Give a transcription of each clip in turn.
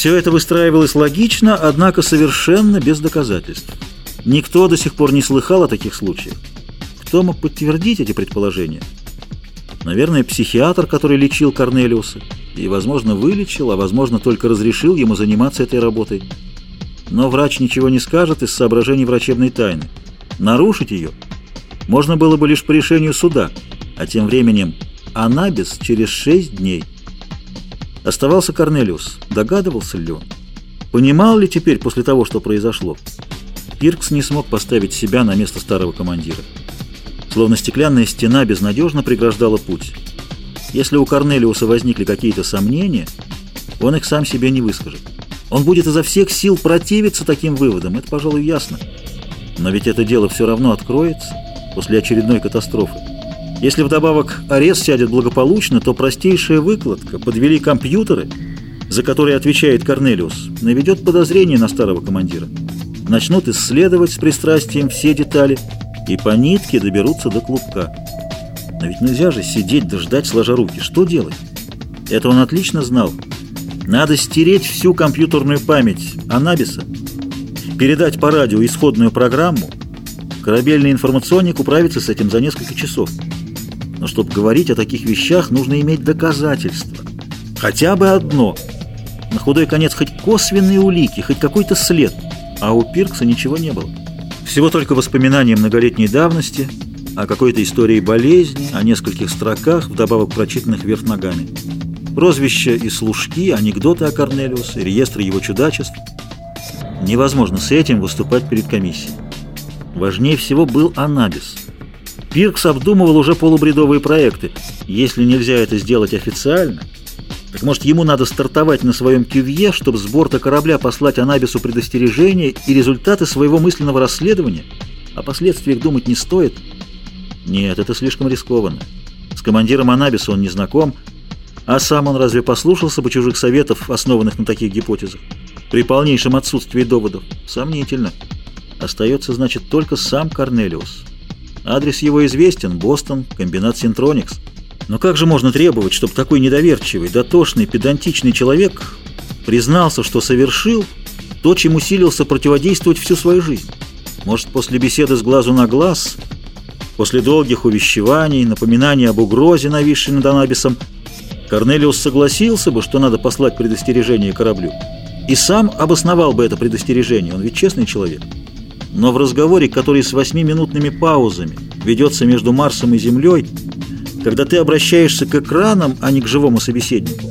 Все это выстраивалось логично, однако совершенно без доказательств. Никто до сих пор не слыхал о таких случаях. Кто мог подтвердить эти предположения? Наверное, психиатр, который лечил Корнелиуса, и, возможно, вылечил, а, возможно, только разрешил ему заниматься этой работой. Но врач ничего не скажет из соображений врачебной тайны. Нарушить ее можно было бы лишь по решению суда, а тем временем Анабис через шесть дней. Оставался Корнелиус. Догадывался ли он? Понимал ли теперь после того, что произошло? Пиркс не смог поставить себя на место старого командира. Словно стеклянная стена безнадежно преграждала путь. Если у Корнелиуса возникли какие-то сомнения, он их сам себе не выскажет. Он будет изо всех сил противиться таким выводам, это, пожалуй, ясно. Но ведь это дело все равно откроется после очередной катастрофы. Если вдобавок арест сядет благополучно, то простейшая выкладка, подвели компьютеры, за которые отвечает Корнелиус, наведет подозрение на старого командира. Начнут исследовать с пристрастием все детали и по нитке доберутся до клубка. Но ведь нельзя же сидеть да ждать сложа руки. Что делать? Это он отлично знал. Надо стереть всю компьютерную память Анабиса, передать по радио исходную программу. Корабельный информационник управится с этим за несколько часов. Но чтобы говорить о таких вещах, нужно иметь доказательства. Хотя бы одно. На худой конец хоть косвенные улики, хоть какой-то след. А у Пиркса ничего не было. Всего только воспоминания многолетней давности, о какой-то истории болезни, о нескольких строках, вдобавок прочитанных вверх ногами. Прозвища и служки, анекдоты о Корнелиусе, реестры его чудачеств. Невозможно с этим выступать перед комиссией. Важнее всего был Анабис – Пиркс обдумывал уже полубредовые проекты. Если нельзя это сделать официально, так может ему надо стартовать на своем кювье, чтобы с борта корабля послать Анабису предостережение и результаты своего мысленного расследования? О последствиях думать не стоит. Нет, это слишком рискованно. С командиром Анабиса он не знаком, а сам он разве послушался бы чужих советов, основанных на таких гипотезах? При полнейшем отсутствии доводов? Сомнительно. Остается, значит, только сам Корнелиус. Адрес его известен – Бостон, комбинат Синтроникс. Но как же можно требовать, чтобы такой недоверчивый, дотошный, педантичный человек признался, что совершил то, чем усилился противодействовать всю свою жизнь? Может, после беседы с глазу на глаз, после долгих увещеваний, напоминаний об угрозе, нависшей над Анабисом, Корнелиус согласился бы, что надо послать предостережение кораблю, и сам обосновал бы это предостережение, он ведь честный человек. Но в разговоре, который с восьмиминутными паузами ведется между Марсом и Землей, когда ты обращаешься к экранам, а не к живому собеседнику,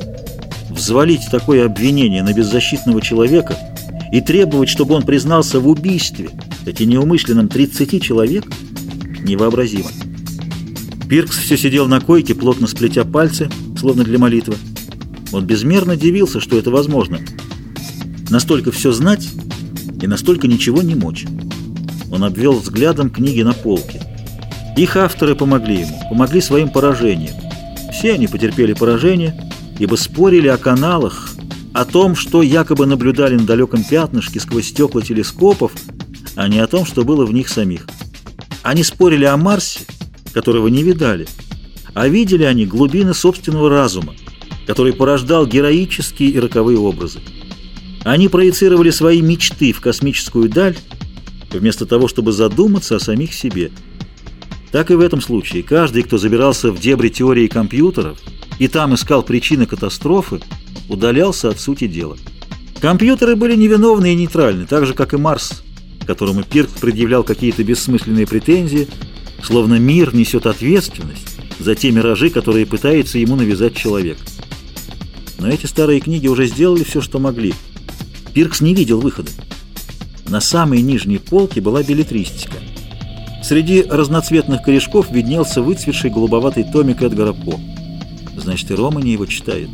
взвалить такое обвинение на беззащитного человека и требовать, чтобы он признался в убийстве, эти неумышленном 30 человек, невообразимо. Пиркс все сидел на койке, плотно сплетя пальцы, словно для молитвы. Он безмерно дивился, что это возможно. Настолько все знать и настолько ничего не мочь. Он обвел взглядом книги на полке. Их авторы помогли ему, помогли своим поражением. Все они потерпели поражение, ибо спорили о каналах, о том, что якобы наблюдали на далеком пятнышке сквозь стекла телескопов, а не о том, что было в них самих. Они спорили о Марсе, которого не видали, а видели они глубины собственного разума, который порождал героические и роковые образы. Они проецировали свои мечты в космическую даль, вместо того, чтобы задуматься о самих себе. Так и в этом случае. Каждый, кто забирался в дебри теории компьютеров и там искал причины катастрофы, удалялся от сути дела. Компьютеры были невиновны и нейтральны, так же, как и Марс, которому Пирк предъявлял какие-то бессмысленные претензии, словно мир несет ответственность за те миражи, которые пытается ему навязать человек. Но эти старые книги уже сделали все, что могли. Пиркс не видел выхода. На самой нижней полке была билетристика. Среди разноцветных корешков виднелся выцветший голубоватый томик Эдгара По. Значит, и Рома не его читает.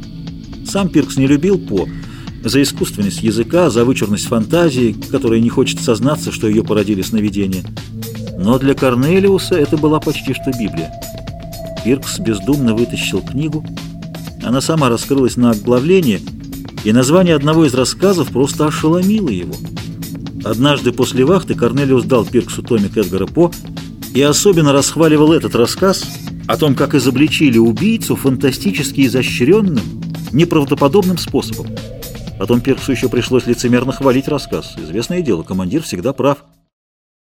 Сам Пиркс не любил По за искусственность языка, за вычурность фантазии, которая не хочет сознаться, что ее породили сновидения. Но для Корнелиуса это была почти что Библия. Пиркс бездумно вытащил книгу. Она сама раскрылась на оглавление, и название одного из рассказов просто ошеломило его – Однажды после вахты Корнелиус дал Пирксу томик Эдгара По и особенно расхваливал этот рассказ о том, как изобличили убийцу фантастически изощренным, неправдоподобным способом. Потом Пирксу еще пришлось лицемерно хвалить рассказ. Известное дело, командир всегда прав.